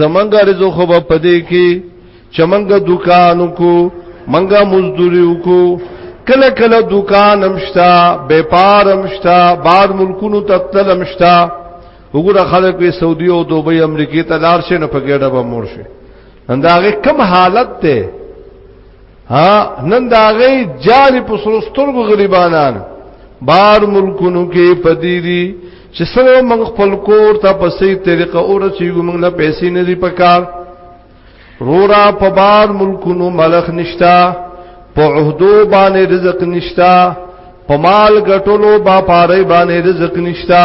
زمنګ رزق خو په دې کې چې منګ دکانو کو منګه مزدوري وکړو کله کله دکان امشتا بیپار امشتا بار ملکونو تتل امشتا وګوره خلک وی سعودي او دوبۍ امریکای ته لار شي نه پګړه به مور شي انداغه کم حالت ته ها نن دا غي جال په سرسترګو غریبانان بار ملکونو کې پدیری چې سره موږ خپل کور ته په سي طریقه اور چې موږ له پیسې نه دی پکار رورا په بار ملکونو ملخ نشتا په عہدو باندې رزق نشتا په مال ګټلو با پاره باندې رزق نشتا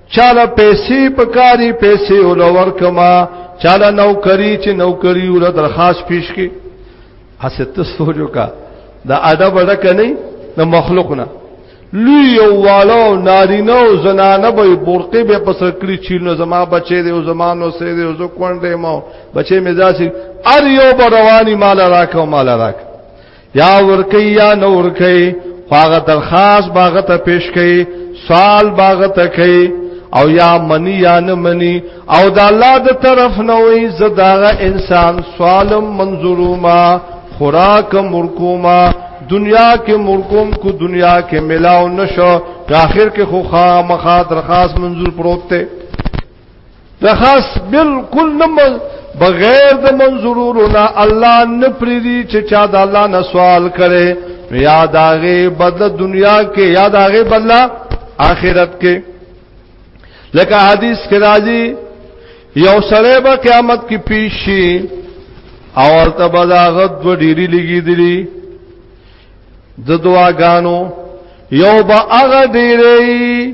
چاله پیسې پکاري پیسې ولور کما چاله نوکری چې نوکری ول درخواست پیش کی اسه ته سوچو کا دا ادب ډک نه د مخلوق نه لوی یو والو نارینه او زنانه به برقې به پسر کړی چې نو زما بچې دی او زمانو سه دی او زه کونډې ما بچې مزاسي ار یو به رواني مال راکاو مال راکاو یا ورکی یا نه ورکی خواغه درخواست باغه ته پیش کړي سوال باغه ته کوي او یا منی یا نه منی او د الله د طرف نه وي زداغه انسان سوالم منظورو ما خوراک مرکوما دنیا کې مرکوم کو دنیا کې ملاو نشو اخر کې خو خامخا درخواست منظور پروت ته د خاص بالکل نه بغیر د منظورونو نه الله نه پریدي چې چا د الله نه سوال کړي یا داغه بدل دنیا کې یا داغه بدل آخرت کې لکه حدیث کې راځي یو سره به قیامت کې پیش شي او ورته بزاغت و ډیری لګی دي د دعاګانو یو به هغه ډیری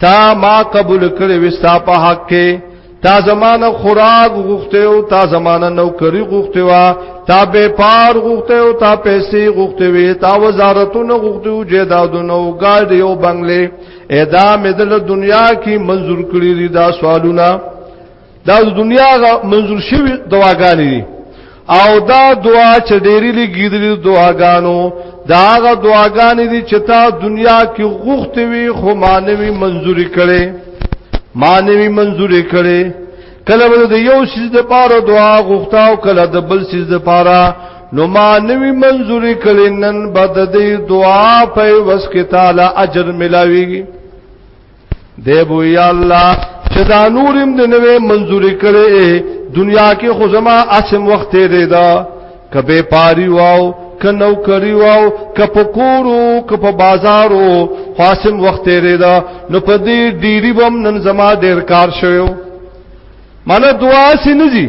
تا ما قبول کړې وستا په حق کې تا زمانه خوراک غوښته او تا زمانه نوکری غوښته وا تا به پار غوښته او تا پیسې غوښته وي تا وزارتونه غوښته او جیدادونه او ګاډي او بنگلې ادا مدل دنیا کې منظور کړی دا سوالونه دا د دنیا منظور شوی دواګانې دي او دا دعا چې ډېری لګیدلې دعاګانو دا هغه دعاګانې دي چې تا دنیا کې غوښتې وي خو مانوي منځوري کړي مانوي منځوري کړي کله به د یو شیز د پاره دعا غوښتا او کله د بل شیز د پاره نو مانوي منځوري کړي نن بد دې دعا په وس کې تعالی اجر ملاويږي دی بو یا الله چې دا نورم د نوې منزوري کړي دنیا کې خو زما اسم وخت دی دا کبه پاری واو ک نو کری واو ک پکورو ک په بازارو خاصم وخت دی دا نو په دې ډیری بم نن زما ډیر کار شوو مانه دعا سي نه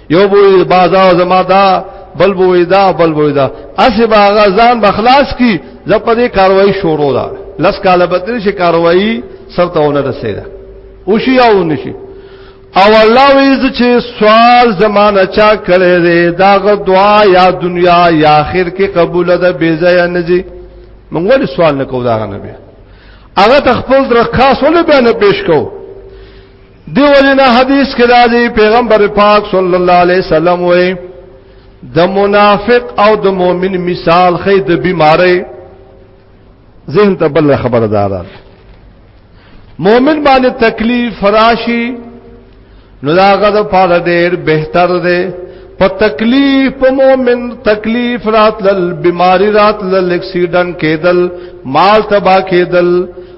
یو بوې بازا زما دا بل بوې دا بل بوې دا اسی باغا ځان بخلاص کی زه په دې کاروایی شروع ده لس کاله بدل شي کاروایی سرتهونه رسیدا او شي او نشي او الله ویز چې سوال زمانہ چا کړي دې دا غ دعا یا دنیا یا اخر کې قبول ده بے ځای نه جی موږ ول سوال نه کوو دا نه بیا هغه تخپل درخواست ول به نه پیش کوو دیو جن حدیث کې راځي پیغمبر پاک صلی الله علیه وسلم وې د منافق او د مؤمن مثال خې د بیماری ذهن ته بل خبردار مؤمن باندې تکلیف فراشي نو دا غد پاره ډېر بهتر دی په تکلیف په مؤمن تکلیف راتل بیماری راتل اکسیډنټ کېدل مال تبا کېدل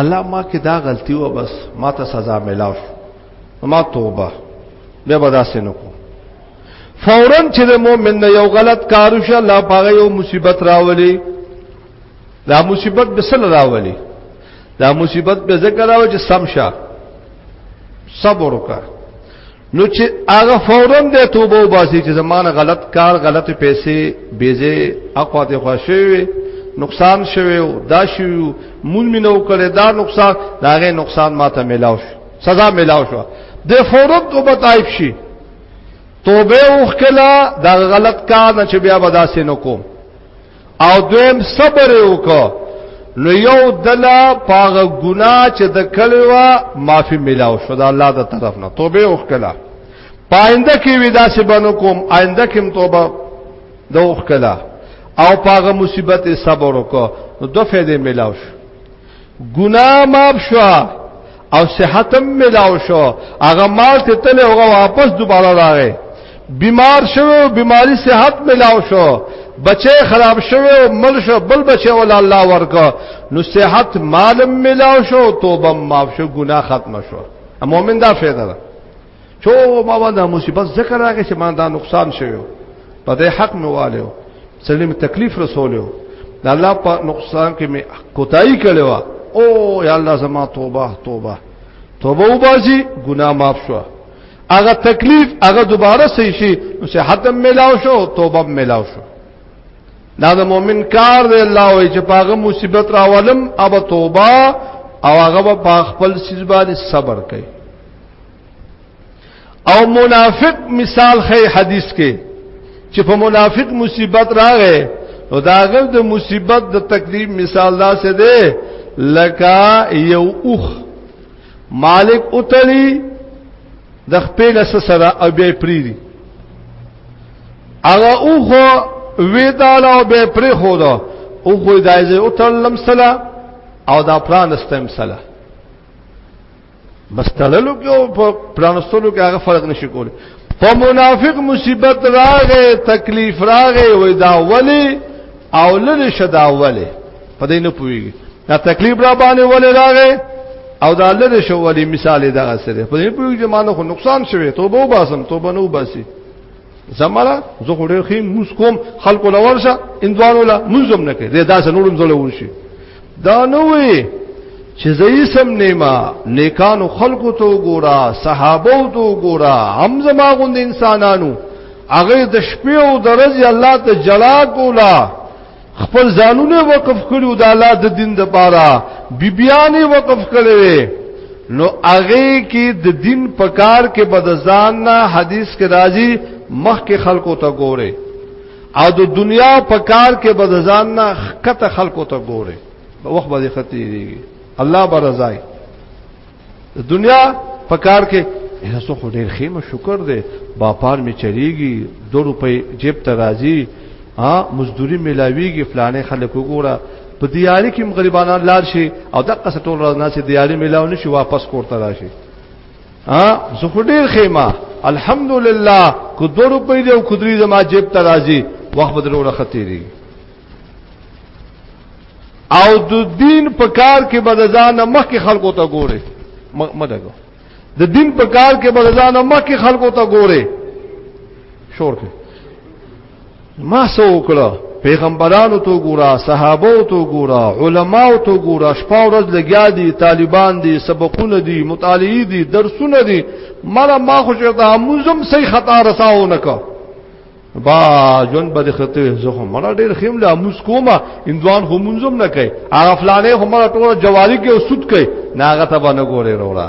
الله ما کې دا غلطي و بس ما ته سزا ملاو ما توبه به بداسې نه کو فورا چې د مؤمن یو غلط کار وشي الله پاغه یو مصیبت راولي دا مصیبت به سره راولي دا مصیبت به ذکر راو چې سمشا صبر وکړه نو چې هغه فورا د توبه وباسي چې زمانه غلط کار غلط پیسې بیزه اقوا ته خوشوي نقصان شوی او دا شوی مون مینو کړي دا نقصان دا غي نقصان ماته ملاو شو سزا ملاو شو د فورا توبه تایب شي توبه وکړه دا غلط کار نه چې بیا به داسې نکوم او دویم صبر وکړه نو یو دلا پاغه ګنا چې د کړي وا معافي ملاو شو د الله د طرف نه توبه وکړه پاینده کې ودا سي بنو کوم آینده کې توبه د وکړه او پاغه مصیبت صبر وکړه نو دوه فائدې ملاو شو ګناه ماف شو او صحت هم ملاو شو هغه مال ته تل هغه واپس دوباره راغی بیمار شوو بیماری صحت ملاو شو بچه خراب شوو مل شو بل بچه ول الله ورکا نو صحت مال ملاو شو توبه ماف شو ګناه ختم شو مؤمن دا فائدہ ده چو ما باندې مصیبت ذکر راغی چې ما دا نقصان شوی په دې حق مې والو سلیم تکلیف رسولیو د الله په نقصان کې می کوتای کړو او یا الله زما توبه توبه توبه وباسي ګناه معاف شو هغه تکلیف هغه دوباره صحیح شي نو صحت هم ملاو شو توبه هم ملاو شو دا د مؤمن کار دی الله وي چې پاغه مصیبت راولم اب توبه او هغه په خپل سیز باندې صبر کوي او منافق مثال خې حدیث کې چې په منافق مصیبت راغې نو دا غل د مصیبت د تکلیف مثال دا څه دی لکه یو اوخ مالک اتلی د خپل سره او بیا پریری هغه اوخ وی تعالی او بیا پری خو دا او خو دایزه اتلم سلا او دا پرانستم سلا بس تړلو کې او په پرانستلو کې هغه فرق نشي کولی په منافق مصیبت راغې تکلیف راغې وې دا ولی او لری شدا ولی په دې نه پويږي دا تکلیف را باندې ولی راغې او دا لری شو ولی مثال دا سره په دې پويږي چې مانو خو نقصان شوه توبه وباسم توبه نو وباسي زمرا زه خو ډېر خې موس کوم خلکو لورشه اندوانو لا منظم نه کې دا سنورم زله ورشي دا نوې چې زېسم نیما نیکانو خلقو ته ګورا صحابو ته ګورا هم زما غوند انسانانو هغه د شپې او د ورځې الله ته جلا کولا خپل ځانونه وقف کړو د الله د دین د پاره بیبیانې وقف کړې نو هغه کې د دین په کار کې بدزان نه حدیث کې راځي مخ کې خلکو ته ګوره او د دنیا په کار کې به ځان نه خکته خلکو ته ګوره په وخت باندې خطرېږي الله به رضای د دنیا په کار کې هیڅ خو ډېر خیمه شکر دی باپار می چریږي 2 روپۍ جیب ته راځي ها مزدوري ملاويږي فلانه خلکو ګوره په دیاري کې مغربانان لار شي او دغه ټول راز نه چې دیاري ملاو نشي واپس کوړه راشي ها زه خو ډیر خېما الحمدلله کو دو روپۍ دی او کدري زما جیب ته راځي وخت بدلو راختی دی او د دین په کار کې بدزان مخ کې خلکو ته ګوره مدګو د دین په کار کې بدزان مخ کې خلکو ته ګوره شور کې ما سو وکړه پیغمبرانو تو ګورا صحابو تو ګورا علماو تو ګورا شپه ورځ لګیا دي طالبان دي سبقونه دي مطالعه دي درسونه دي مله ما خو چرته موزم صحیح خطا رساو نکو با جون بد خطه زه خو مړه ډیر خیم لا موس کومه اندوان خو منظم نه کوي هغه فلانه خو مړه ټوله جواری کې او سود کوي ناغه ته باندې ګوري وروړه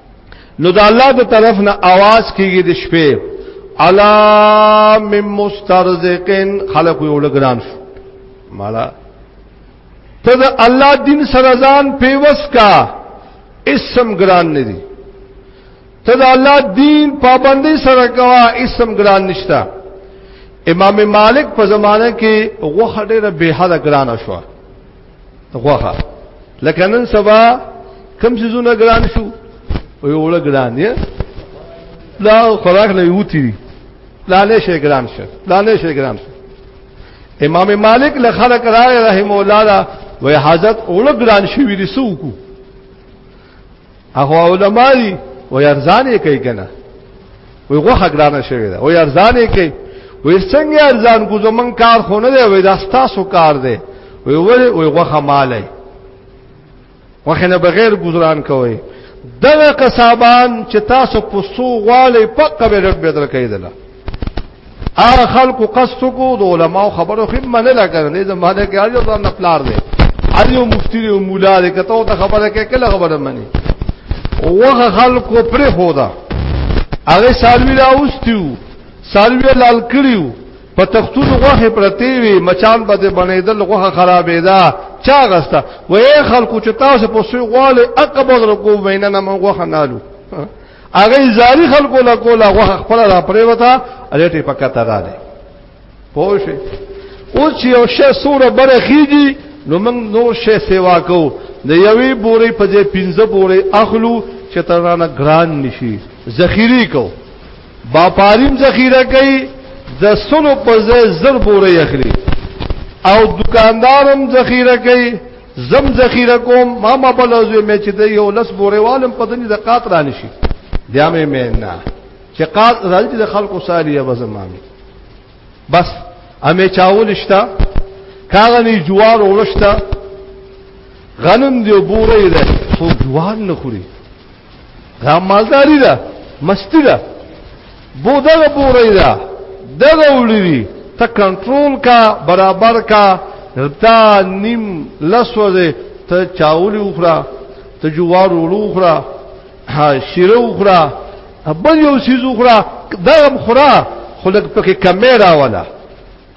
نو د الله د طرف نه आवाज کیږي د شپې الا من مسترزقن خلق یو لګران شو مالا ته د الله دین سره ځان پیوس کا اسم ګران نه دي ته د الله دین پابندي سره کوا اسم ګران نشتا امام مالک په زمانه کې غوخه ډیره به حد ګران شو غوخه لکه نن سبا کم سيزونه ګران شو او یو وړ ګران دی لا خوراک نه یوتی دی لا نه شي ګران شه لا نه شي ګران شه امام مالک له خلق راي رحم الله وی حضرت اولګ ګران شوی رسو کو هغه علماء دي او ارزان یې کوي کنه وي غوخه ګرانه شوی دا او ارزان یې کوي وي څنګه ارزان کو زمون کار خو نه دی وي دا ستاسو کار دی وي وي وي غوخه مالای وخنه بغیر گزاران کوي دغه قصابان چې تاسو پسو غواړي پکې رب بدر کوي دلا هغه خلکو قصد کو د علماو خبرو خیم منه لګره نه زمانه کې اړ یو ځان پلار دی اړ یو مفتی دی مولا دی کته ته خبره کې کله خبره منی وغه خلکو پر هودا هغه سالوی را اوستیو سالوی لال کړیو په تختون غوخه پرتی وی مچان به بنیدل غوخه خرابې ده چا غستا وې خلکو چې تاسو په سوی غواله اقبض رکو ویننه من غوخه نالو هغه زاری خلکو لا کولا غو خپل را پرې وتا اړټي پکا تا ده پوه شي او چې یو شی سوره بره خيږي نو موږ نور شی سیوا کو د یوې بورې په ځای پنځه بورې اخلو چې ترانه ګران نشي ذخیره کو باپاریم ذخیره کوي د سلو په ځای زر بورې اخلي او دکاندارم ذخیره کوي زم ذخیره کوم ما ما بلوزوی مې چې د یو لس بورې والم په دني د قات را نشي بیا مې مې نه چې قات راځي د خلکو سالیه وزمامي بس امې چاول شتا کاغني جوار ورشتا غنم دی بورې ده خو جوار نه خوري دا مالداری ده مستی ده بو دغه بورې ده دغه وړي ته کنټرول کا برابر کا تا نیم لسوځه ته چاول وخرا ته جوار وخرا شیره وخرا بل یو سیز وخرا دغه خورا خلک پکې کمیرا ولا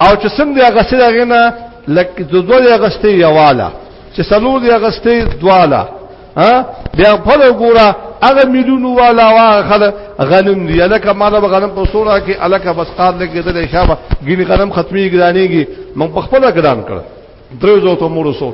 او چې سم دی غسل هغه نه لکه د دوه دی غسته یواله چې سلو دی غسته دواله ها بیا په وګوره هغه مليون والا واخله غنم دی لکه مال به غنم په سورا کې الکه بس قاد لګیدل شابه ګینه غنم ختمي ګرانيږي من په خپل ګران کړ درې زو ته مور سو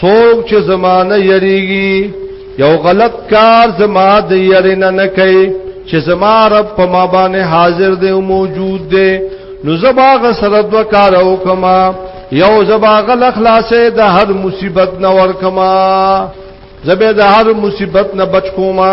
څوک چې زمانه یریږي یو غلط کار زما د یرنه نه کوي چې زما رب په ما باندې حاضر دی او موجود دی نو زبا غ سره دو کار او کما یو زبا غ اخلاصې د هر مصیبت نه ور کما زبې د هر مصیبت نه بچ کوما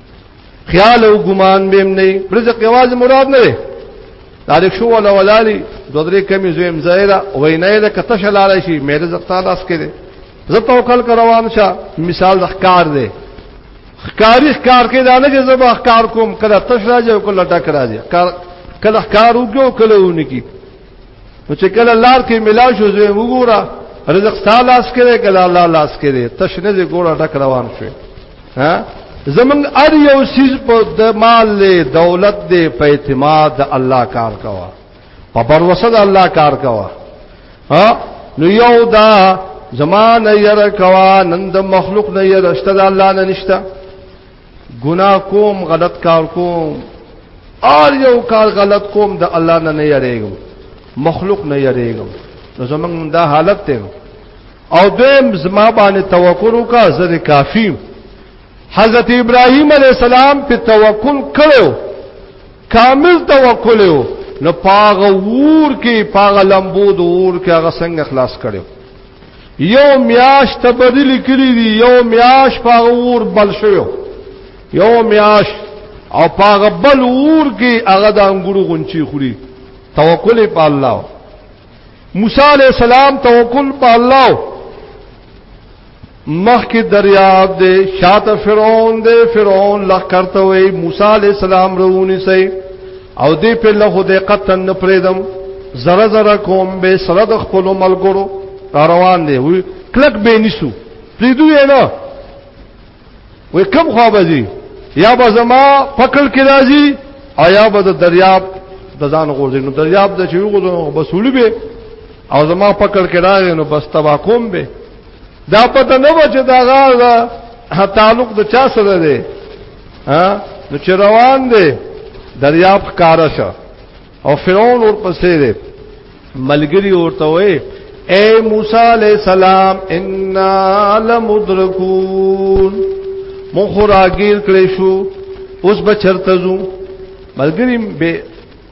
خیال او ګمان بهم نه رزق یوازې مراد نه دی تاریخ شو ولا ولالي دوه درې کمی زویم زایره وینه ده کته شلاله شي مې رزق تعالی اس کړي زه توکل کر روان شه مثال د ښکار دی ښکاری ښکار کې دا نه چې زه به ښکار کوم کله تش راځي او کله ډک راځي کله ښکار وکړو کله ونکي نو چې کله لار کې ملاو شو زه وګوره رزق ستا لاس کې دی کله الله لاس کې دی تشنه دې ګوره ډک روان شو ها زمنګ ار یو سیز په د مال له دولت دې په اعتماد الله کار کوا په بروسه د الله کار کوا ها نو یو دا زمان یره کوا نن د مخلوق نه یره شته د الله نه نشته ګناه کوم غلط کار کوم آر یو کار غلط کوم د الله نه نه یریږم مخلوق نه یریږم نو زمونږ دا حالت ته او دویم زما باندې توکل وکا زر کافی حضرت ابراهیم علی السلام په توکل کړو کامل توکل یو نو پاغه ور کې پاغه لمبو د ور کې هغه څنګه خلاص کړو یو میاش تبدیل کړی دی یو میاش پاغور بل شو یو میاش او پاغه بل ور کې هغه د انګورو غونچی خوري توکل په الله موسی علی السلام توکل په الله مخ کې دریاب دې شاته فرعون دې فرعون لخر ته وي موسی علی السلام رونی سي او دې په له دې قطن نه پریدم زره زره کوم به سره د خپل ملګرو روان دی وی کلک به نیسو پریدو یې نه وی کم خو بځي یا به زما پکل کې راځي او یا به د دریاب د ځان غوځي نو دریاب د چې وګورم بسولي به او زما پکل کې راځي نو بس تبا کوم به دا پته نه و چې دا غا تعلق د چا سره دی ها نو چې روان دی دریاب ښکارا شو او فرعون ورپسې دی ملګری ورته وې اے موسی علیہ السلام انا لمدرکون مخ راګیر کړې شو اوس بچرته زو ملګری به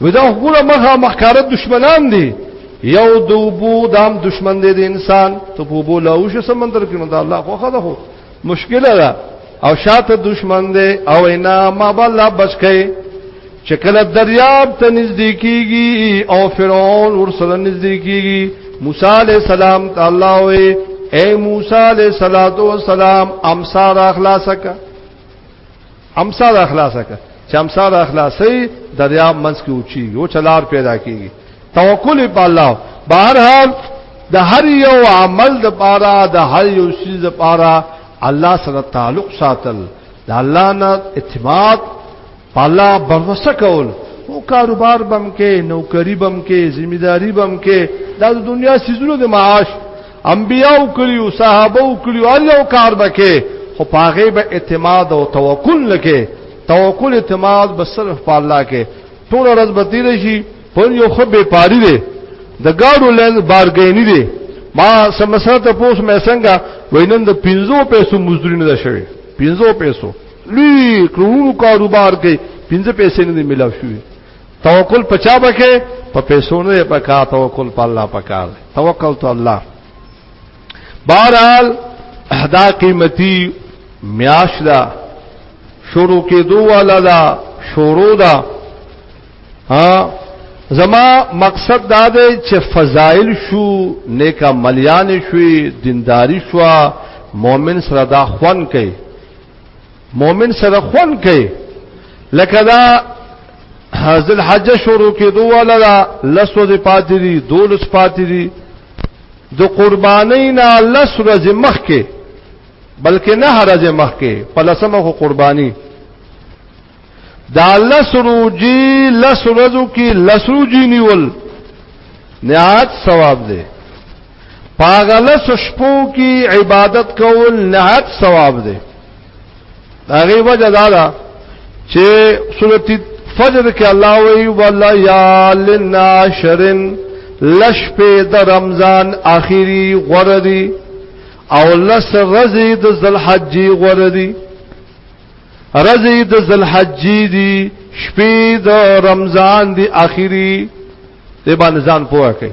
ودا خپل مخه مخکاره دشمنان دي یو دوبو دام دشمن دی د انسان ته په بو لاوشه سمندر کې نو دا الله خو خدا خو مشکله ده او شاته دشمن دی او انا ما بالله بچکه چې کله دریاب ته نږدې کیږي او فرعون ورسره نږدې کیږي موسی علی السلام ته الله وې اے موسی علی السلام امسار اخلاصک امسا د اخلاصه کا چې امسا د اخلاصي دریا منځ کې اوچی یو چلار پیدا کیږي توکل په الله بهر حال د هر یو عمل د پاره د هر یو شیز د پاره الله سره تعلق ساتل د الله نه اعتماد الله بروسه کول او کاروبار بم کې نوکری بم کې ذمہ داری بم کې د دنیا سيزونو د معاش انبیاء کړیو صحابه کړیو هر یو کار بکې خو پاغه به اعتماد او توکل لکه توکل اعتماد به صرف په الله کې ټول ورځ به تیر شي پر یو خو به پاری دی د گاډو لنز بارګینی دی ما سمسره ته پوس مې څنګه وینم د 15 پیسو مزدوري نه شوی 15 پیسو لوی کرونو کاروبار کې 15 پیسې نه ملاو شوی توکل پچا بکې په پیسو نه پکا توکل په الله پکار توکل تو الله بہرحال دا قیمتي میاش دا شروع کې دوه والا دا شروع دا ها زما مقصد دا دی چې فضائل شو نیک عملیان شوي دینداری شو مؤمن سره دا خوان کوي مؤمن سره خون کوي لکه دا حاصل حج شروع کېدو ولا دا لسو دې پاتې دي دولس پاتې دي د قرباني نه لس ورځې مخ کې بلکې نه ورځې مخ کې په لسمه خو قرباني دا لس روجي لس ورځو کې لس روجي نیول نهایت ثواب دی پاغلس شپو کی عبادت کول نهایت ثواب دی هغه وجه دا ده چې سورته فجر کې الله وی ولیال ناشرن لش په د رمضان اخیری غردی او لس رزی د ذلحجی غردی رزی د ذلحجی دی شپې د رمضان دی اخیری دی باندې ځان پوهه کوي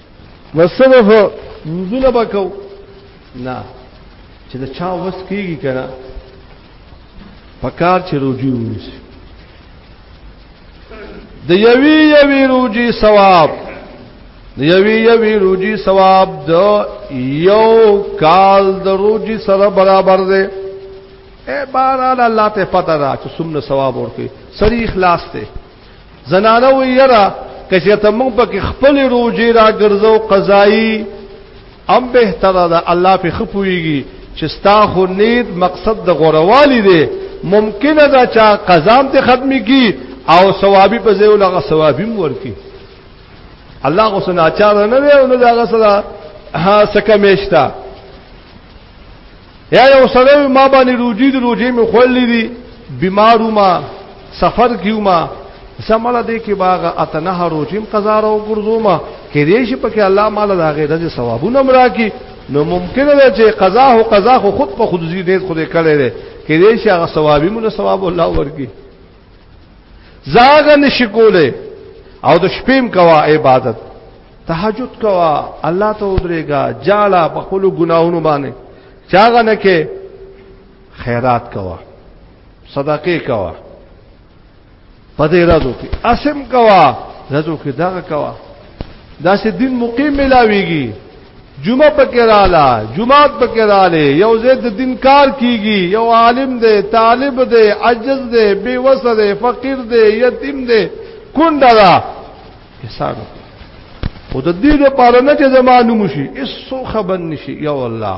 وسبه منځونه بکاو نه چې دا چا وس کیږي کنه پکار چې روجي ونیسي د یوی یوی روجي ثواب د یوی یوی روجي ثواب د یو کال د روجي سره برابر دی اے باران الله ته پته را چې سمنه ثواب ورکي سری اخلاص ته زنانه وی یرا کچې ته موږ پکې خپل روزي را ګرځو قضایي ام به تر دا الله په خپويږي چې ستا خو نیت مقصد د غوروالي دی ممکنه دا چې قزام ته ختمي کی او ثوابي په ځای ولغه ثوابي مور کی الله غو سن اچار نه دی او نه دا غسرا ها سکه میشتا یا یو سره ما باندې روجي د روجي مې خولې دي بیمارو ما سفر کیو ما سمړه دې کې باغ اتنه روجیم قضا را وګرځو ما کې دې شي پکې الله مال دا غي د ثوابونه مرا کی نو ممکن ده چې قضا او قضا خو خود په خود زی دې خود کړي دې کې دې شي هغه ثوابي مون ثواب الله ورکی زاغه نشي کوله او د شپې کوا عبادت تهجد کوا الله ته ودرېګا جالا په خپل ګناونو باندې چاغه نه کې خیرات کوا صدقه کوا پدې راځو کې اسم کوا راځو کې دا کوا دا سې دین مقیم ملاويږي جمعه پکې رااله جمعات پکې رااله یو زید دین کار کیږي یو عالم دی طالب دی عجز دی بے وس دی فقیر دی یتیم دی کونډه دا حساب او د دې لپاره نه چې زمانو مشي اس خبر نشي یا الله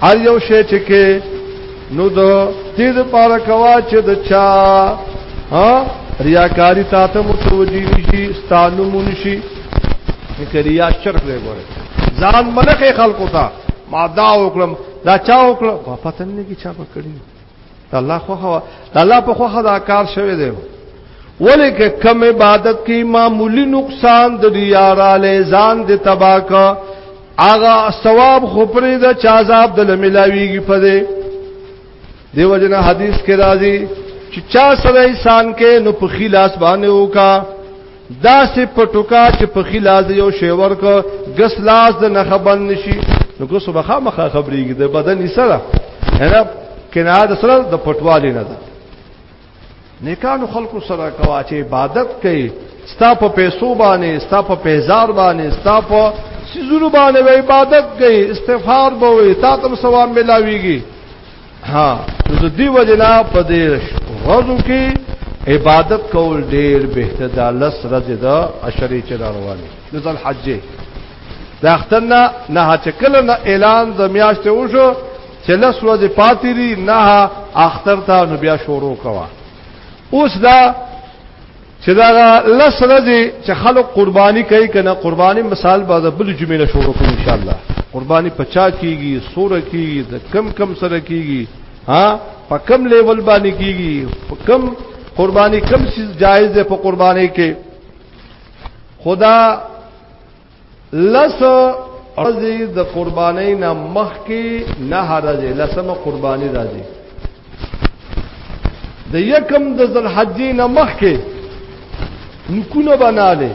هر یو شی چې کې نو د دې لپاره کوا چې د چا ها ریاکاری تا ته متوجی نشي ستانو منشي کریا شرک دی ګوره ځان ملکه خلقو ته ما دا وکړم دا چا وکړم په پتن نه کې چا پکړی دا الله خو هوا دا الله په خو هدا کار شوی دی ولیکه کم عبادت کې معمولی نقصان د ریاراله ځان د تباکا آغا ثواب خو پرې د چا عذاب د لملاویږي په دې دیو جن حدیث کې راځي چې چا سره انسان کې نو په خلاص باندې وکا دا سه پټوکا چې په خلاص یو شی ورک غس لاس د نه خبن نشي نو کو صبح مخه خبرېږي د بدن سره نه کنه د سره د پټوالي نه ده نیکانو خلکو سره کوا چې عبادت کوي ستا په پیسو باندې ستا په پیزار باندې ستا په سيزونو باندې عبادت کوي استغفار به وي تا تم ثواب ملاويږي ها نو دې وجنا په دې غوږو کې عبادت کول ډېر بهتر ده لس رځه ده اشری چې رواني نزل حج دا اختنا نه چې کله نه اعلان د میاشتې وشو چې لس ورځې پاتې دي نه اختر ته نو بیا شروع کوا اوس دا چې دا لس ورځې چې خلک قرباني کوي کنه قرباني مثال به د بل جمعې نه شروع کوي ان شاء الله قرباني پچا کیږي سوره کیږي د کم کم سره کیږي ها په کم لیول باندې کیږي په کم قرباني کم چیز جایز ده په قرباني کې خدا لس ورځې د قربانۍ نه مخکې نه ورځې لسمه قرباني راځي د یکم د ذوالحجې نه مخکې نکونه بناله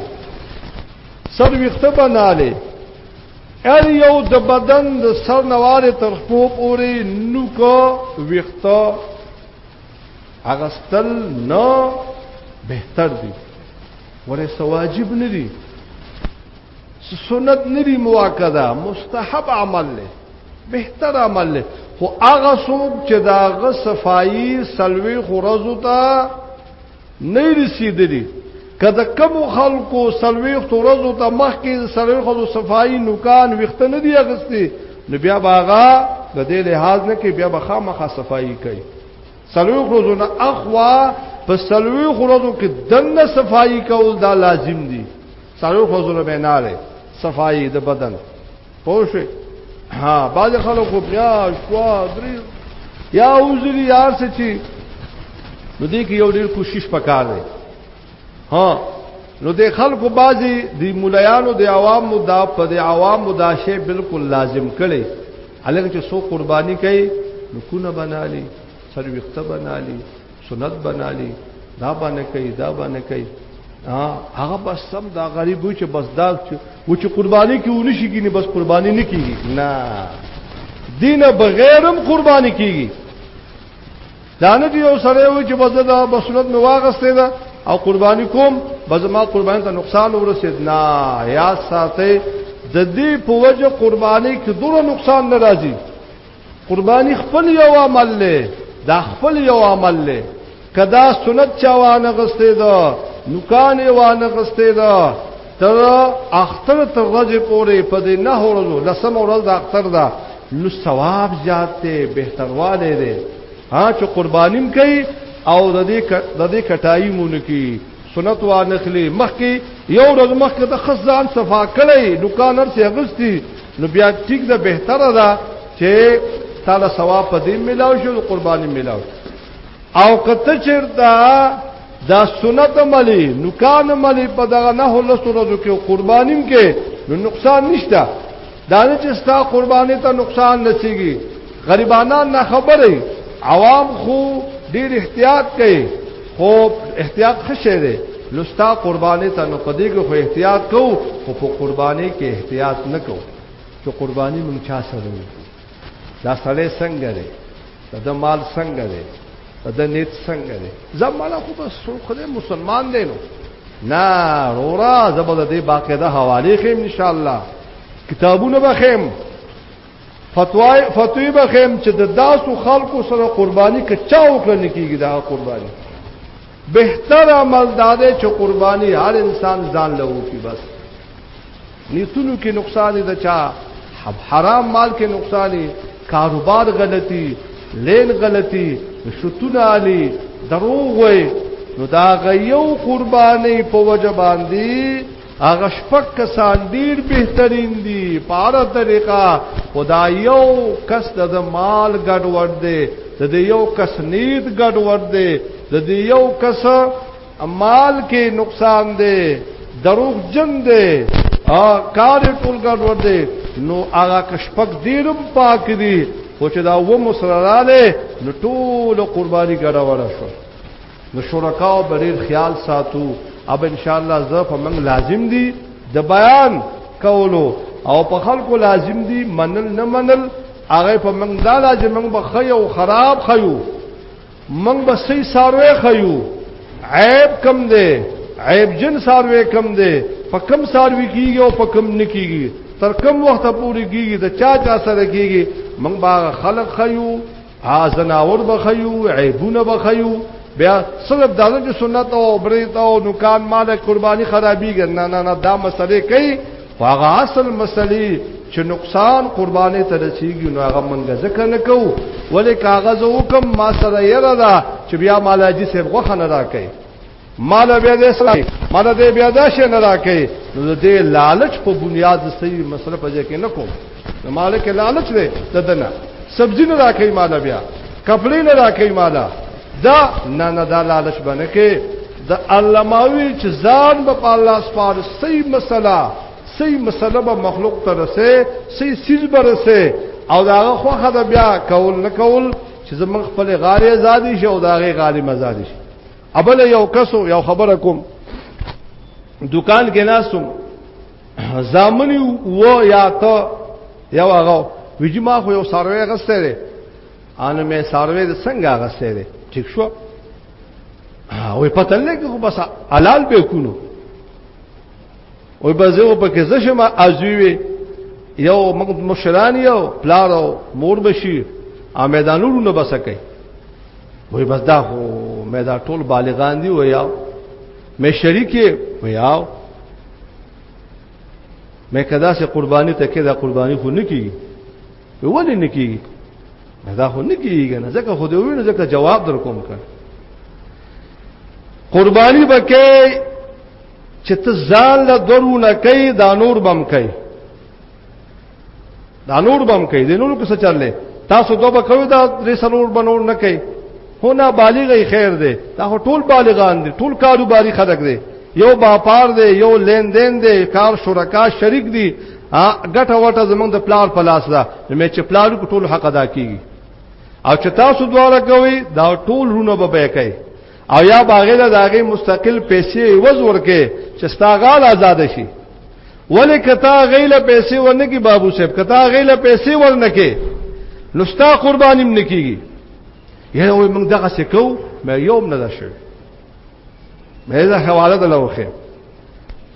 سر ویخته بناله ار یو د بدن د سر نواره تر خپو پورې نوکو ویخته اغستل نه بهتر دي ورې سواجب نه دي سنت نه دي مواکده مستحب عمل له بهتر عمل له خو هغه څوک چې دا غ صفائی سلوي خورزو ته نه رسیدلی کله کوم خلکو سلويخت ورځو ته مخ کې سلويخت صفائی نوکان وخت نه دی اغستی نو بیا باغا د دې لحاظ نه کې بیا بخا مخه صفائی کوي سلويخت ورځو نه اخوا په سلويخت ورځو کې دنه صفائی کول دا لازم دي سلويخت ورځو نه بناله صفائی د بدن پوښې ها باز خلکو بیا شوا درې یا اوزلی یار څه چی نو دې کې یو ډیر کوشش پکار دی ها نو د خلکو بازي د مليانو د عوامو دا په د عوامو دا شی بالکل لازم کړي الګ چې سو قرباني کوي نو کو نه بنالي سر وخته بنالي سنت بنالي دا باندې کوي دا باندې کوي هغه بس سم دا غریب و چې بس دا و چې قرباني کې ونی شي کینی بس قرباني نه کیږي نه دین بغیرم قرباني کیږي دا نه دی یو سره و چې بس دا بسنت نو واغسته دا او قرباني کوم بس ما قرباني ته نقصان ورسید نه یا ساته د دې په وجه قرباني کې دوه نقصان ناراضي قربانی خپل یو عمل له دا خپل یو عمل له کدا سنت چاوانه غسته ده نکان وانه غسته ده تر اختر تر رجب پورې په دې نه ورځو لسم ورځ د اختر ده نو ثواب زیات دی بهترواله دی ها چې قربانیم کوي او د دې د دې کټایي مونږ کی سنت وا نخلی مخکې یو ورځ مخکې ته خزان صفا کړی دکان هر څه غستی نو بیا ټیک ده بهتره ده چې تعالی ثواب په دې ملاو شو قرباني ملاو او کته چیرته دا سنت ملي نکان ملي په دغه نه له سورو کې قربانیم کې نو نقصان نشته دا نه چې ستا قرباني ته نقصان نشيږي غریبانان نه خبره عوام خو ډیر احتیاط کوي خو احتیاط خشه دی نو ستا قرباني ته نو پدې کې خو احتیاط کو خو په قرباني کې احتیاط نه کو چې قرباني مونږ چا سره دا سړی څنګه دی دا د مال څنګه دی دا د نیت څنګه دی زماله خو بس خدای مسلمان دی نو نه رورا زبر دې باقاعده حواله خیم ان شاء الله کتابونه بخیم فتوای فتوی بخیم چې د داسو خلکو سره قرباني کچا وکړل کیږي دا قرباني بهتر عمل داده چې قرباني هر انسان ځان له وکي بس نیتونو کې نقصان د چا حرام مال کې نقصان کاروبار غلطي لین غلطي شتونه علي دروغ وي نو دا غيو قرباني په وجه باندې هغه شپک کسان ډیر بهترین دي پاره طریقه خدا یو کس د مال ګډ ور دي د یو کس نیت ګډ ور دي د یو کس مال کې نقصان دی دروغ جن دی ا کار ټول ګډوډ دی نو هغه کشپک دیرم پاک دی خو چې دا و مسراله نو ټول قرباني ګډوډ شو نو شرکاو بلیر خیال ساتو اب ان شاء الله زه په من لازم دي د بیان کولو او په خلکو لازم دي منل نه منل هغه په من دا لازم من بخي او خراب خيو منګ به سي ساروي خيو عیب کم دی عیب جن ساروي کم دی په کم ساروي کیږي او په کم نکیږي تر کم وخت پورې کیږي د چا چا سره کیږي منګ با خلق خيو ها زناور بخيو عیبونه بخيو بیا صرف دا چې سنت او بریت او نکان مال قرباني خرابيږي نه نه نه دا مسلې کوي خو هغه اصل مسلې چې نقصان قربانې ته رسیږي نو هغه منګه ځکه نه کوو ولې کاغذ وکم ما سره یره ده چې بیا مالاجي سیب غوخه نه راکې مال بیا دې سره مال دې بیا دا شي نه راکې نو دې لالچ په بنیاد صحیح مسله پځې کې نه کوم نو مالک لالچ دې ددنه سبزی نه راکې مال بیا کپڑے نه راکې مالا دا نه نه دا لالچ باندې کې د علماوی چې ځان په الله سپار صحیح مسله صحیح مسله به مخلوق ته رسې صحیح سیز به رسې او دا خو خدا بیا کول نه کول چې زمون خپل غاری آزادي شي او دا غي غاری مزادي شي ابل یو کسو یو خبره کوم دکان کې ناسم زامنی و یا ته یو هغه ویجما خو یو سروي غسته انو مې ساروي د څنګه غسه دي ٹھیک شو او پته لګي خو بس حلال به کونو او به زه په کې زشم ازوي یو موږ مشران یو پلار او مور بشي ا میدانونو نه بسکه وای بس دا خو مې دا ټول بالغان دي ویا مې شریک ویا مې کدا سه قرباني ته کې دا قرباني خو نه کیږي ولې نه کیږي دا خو نه کیږي نه ځکه خو دې ویني ځکه جواب در کوم کړ قرباني بکې چې ته ځان له درونه کوي دا نور بم کوي دا نور بم کوي د نور څه چللې تاسو دوه بکوي دا درې سلور بنور نه کوي هو نه بالغی خیر دی دا هو ټول بالغان دي ټول کاروباري خلک دي یو باپار دی یو لین دین دی کار شرکا شریک دي ګټه وټه زمونږ د پلار په لاس ده مې چې پلار کو ټول حق ادا کیږي او چې تاسو دواړه کوي دا ټول رونه به به کوي او یا باغې له داغه مستقل پیسې عوض ورکې چې ستاغال آزاد شي ولې کتا غیله پیسې ورنه کی بابو صاحب کتا غیله پیسې ورنه کې نو ستا قربانیم نکېږي یره وای موږ دغه څه کو مې یوم نه ده شوی مې دا حواله ده لوخه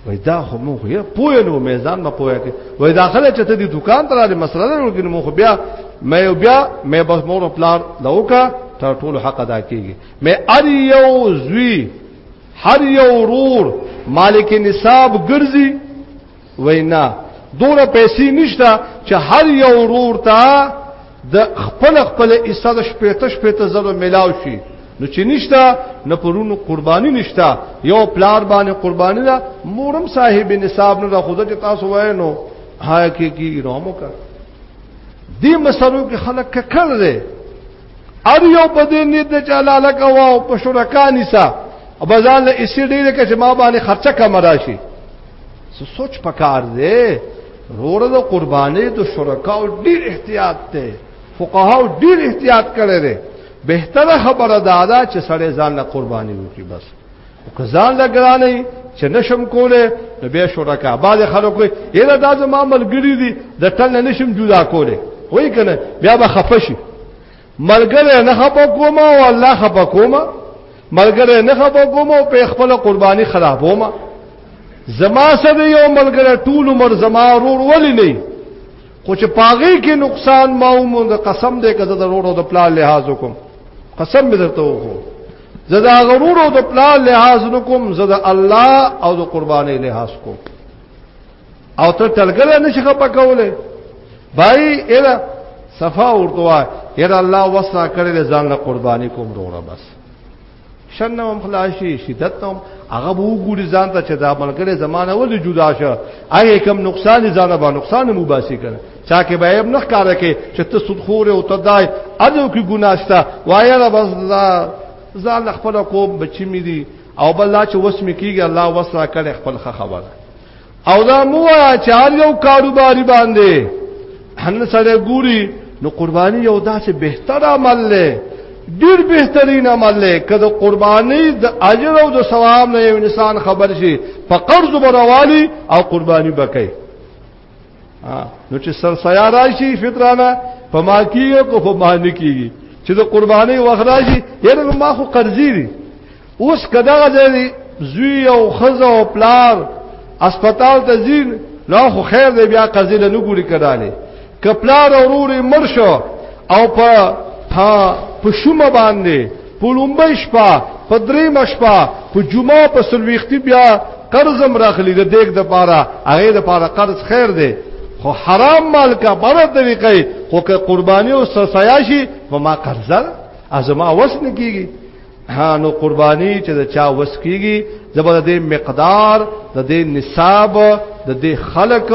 وای دا خو مو خو یې پوه نو مې ځان ما پوهه کې وای داخله چې ته دې دکان ته راځې مسله نه ورګې مو خو بیا مې بیا مې بس مور پلار لوکا تر ټولو حق ادا کیږي مې ار یو زوی هر یو رور مالک نصاب ګرځي وینا دونه پیسې نشته چې هر یو ورور ته د خپل خپل ایسا د شپېته شپېته زره ملاو شي نو چې نشته نه پرونو قرباني نشته یو پلار باندې قرباني ده مورم صاحب نصاب نه ده خود چې تاسو وای نو هاي کې کی رامو کړ دې مسلو کې خلک ککړ دي ار یو په دې نیت چې الله لکه واو په شرکا نساء بازار له اسی ډیره کې چې ما باندې خرچه کم راشي سوچ پکار دی رور د قربانې د شرکاو ډیر احتیاط ته فقهاو ډیر احتیاط کړي دي بهتره خبره دا ده چې سړی ځان له قرباني وکړي بس ځان له ګرانې چې نشم کوله نو به شرکا بعض خلکو یې دا د ما ملګری دي د تل نشم جدا کوله وای کنه بیا به خفشي ملګری نه خپه کوم او الله خپه کوم ملګری نه خپه کوم او په خپل قرباني خرابوم زما سره یو ملګری ټول عمر زما ورور ولی نه خو چې پاغي کې نقصان ما ومند قسم دې کده ضرورو د پلان لحاظ وکم قسم دې درته وکم زدا غرور او د پلان لحاظ نکوم زدا الله او د قرباني لحاظ کوم او ته تلګل نشي خپه کوله بای اله صفا ورته وای ير الله وسنا کړل ځان له قرباني کوم وروره بس شنم خلاصي شدت نوم هغه وو ګوري ځان ته چې دا ملګری زمانه ولې جدا شه آی کوم نقصان ځان به نقصان مو باسي کړه چا کې به نه ښکاره کې چې ته سودخور او تدای اجو کې ګناشتا وایې را بس ځان خپل کوم بچی مې دي او بل لا چې وس مې کیږي الله وسره کړي خپل خبر او دا مو چې هر یو کاروباري باندې هن سره ګوري نو قرباني یو داسې بهتر عمل دی ډیر بهترین عمل دی کله قرباني د اجر او د ثواب نه یو انسان خبر شي په قرض بروالی او قرباني بکې نو چې سر سیا راشي فطرانه په ما کیږي کو په ما نه کیږي چې د قرباني وخت راشي یره ما خو قرضې دي اوس کداغه ځای زوی او خزه او پلار اسپیټال ته ځین لا خو خیر دی بیا قضیه نه ګوري کړاله کپلار اوروري مرشو او په ها په شوم باندې په لومبۍ شپه په درې مشپه په جمعه په سلويختي بیا قرضم راخلی د دیګ د پاره هغه د پاره قرض خیر دی خو حرام مال کا بره طریقې خو که قرباني او سسیاشي په ما قرضه ازما وس نه کیږي ها نو قرباني چې دا چا وس کیږي زبر دې مقدار د دې نصاب د دې خلق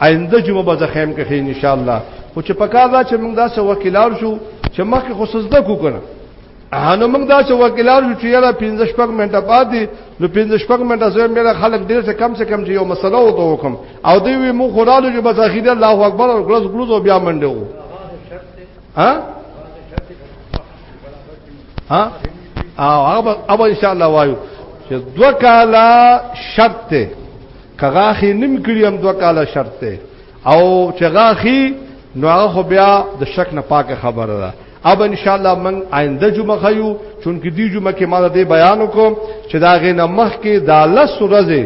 آینده جمعه به زخم کې ان شاء الله خو چې پکا دا چې موږ دا سو وکیلار شو چې مخکې خو سزده کو کنه هانو موږ دا چې وکیلار شو چې یاره 15 شپږ منټه بعد دي نو 15 شپږ منټه زه مې خلک ډیر څه کم څه کم چې یو مسله و ته وکم او دوی وی مو خورالو چې بس اخیری الله اکبر او ګلوز ګلوز او بیا منډه وو ها ها او هغه اب ان شاء الله وایو چې دوه کاله شرط ته کغه خې نیم کړی هم دوه کاله شرط ته او چغاخي نو هغه خو بیا د شک نه پاکه خبره ده اب ان شاء الله من آینده جمعه خيو چونکه دی جمعه کې ما دې بیان وکم چې دا غې نه مخ کې د لس ورځې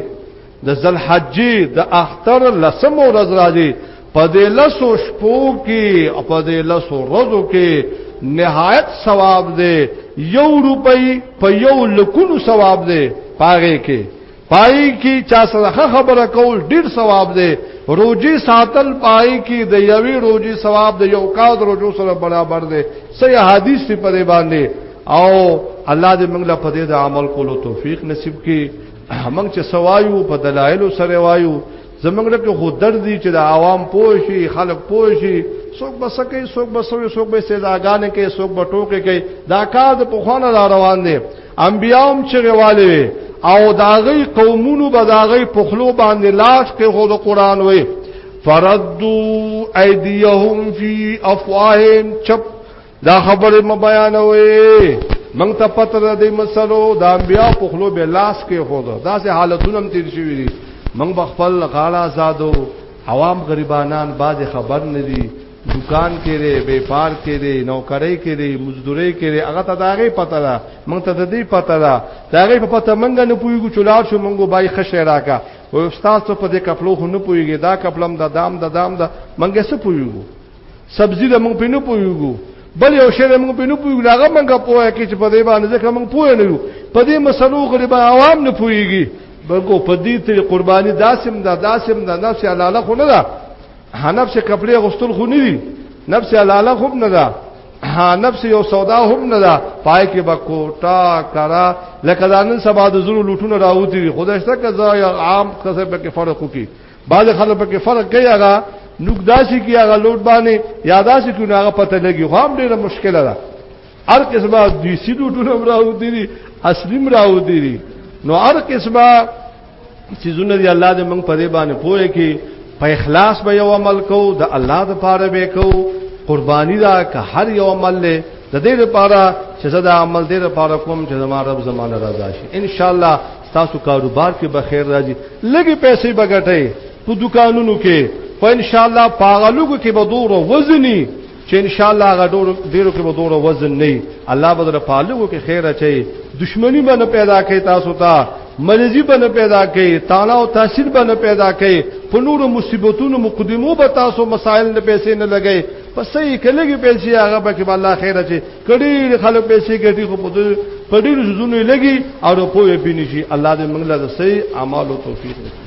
د ذلحجې د اختر لسم ورځ راځي په دې لسو شپو کې او په دې لسو ورځو کې نهایت ثواب دی یو روپۍ په یو لکونو ثواب دی پاره کې پای کی چا سره خبره کول ډیر ثواب دی روزي ساتل پای کی د یوې روزي ثواب د یو کال روزو سره برابر دی صحیح حدیث دی په باندې او الله دې موږ له پدې د عمل کولو توفیق نصیب کړي موږ چې سوایو په دلایل سره وایو زمونږ له خو درد دي چې د عوام پوښي خلک پوښي څوک بس کوي څوک بسوي څوک به سزاګانې کوي څوک به ټوکې کوي دا کار د پخوانه را روان دي انبيوم چې غوالي او داغي قومونو به داغي پخلو باندې لاش کې خو د قران وي فردو ايديهم في افواههم چپ دا خبره م بیانوي مونږ ته پته ده د مسلو د انبیا په خلو به لاس کې خو ده داسې حالتونه هم تیر شوی دي مونږ به خپل غاړه آزادو عوام غریبانان باز خبر نه دي دکان کې لري بیپار کې لري نوکرۍ کې لري مزدوري کې لري هغه ته داغه پته ده مونږ ته د دې پته ده داغه په پته مونږ نه پويګو چولار شو مونږ بای خشه راکا او استاد ته په دې کپلو خو نه پويګي دا کپلم د دام د دام د مونږه څه پويګو سبزی د موږ په نه پویګو بل یو شی د موږ په نه پویګو هغه موږ پوهه کې چې په دې باندې ځکه موږ پوه نه یو په دې مسلو غریبا عوام نه پویږي بلکې په دې ته قرباني داسم دا داسم دا نفس حلاله خو نه ده نفس کپڑے غستل خو نه دي نفس حلاله خو نه ده ها نفس یو سودا هم نه ده پای کې با کوټا کرا لکه ځان سبا د زړه لټونه راوتی خدای شته که زه عام کسب کې فرق وکي بعض خلک پکې فرق کوي هغه نوک داسي کې هغه لوټ باندې یا داسي کې هغه پته لګي خو هم ډیره مشکله ده هر قسمه دي سیدو ټول راو دي اصلیم راو دي نو هر قسمه سيزونه دي الله دې موږ په دې باندې پوهه کې په اخلاص به یو عمل کو د الله د پاره به کو قرباني دا که هر یو عمل له د دې لپاره چې زه دا عمل دې لپاره کوم چې زما رب زمانه راضي شي ان شاء الله ستاسو کاروبار کې به خیر راځي لګي پیسې به ګټئ په دکانونو کې په ان شاء الله پاغلوګو کې به دوره وزني چې ان شاء الله غډور ډیرو کې به دوره وزن نه الله بدر پالوګو کې خیر اچي دشمنی به نه پیدا کوي تاسو ته تا مریضی به نه پیدا کوي تعالی او تاثیر به نه پیدا کوي په نور مصیبتونو مقدمو به تاسو مسائل نه پیسې نه لګي پسې کلهږي پیسې هغه به کې الله خیر اچي کډیر خلک پیسې ګټي خو په دې په ډیر زونه لګي او په یې پینې شي الله دې موږ له صحیح اعمالو توفیق ورکړي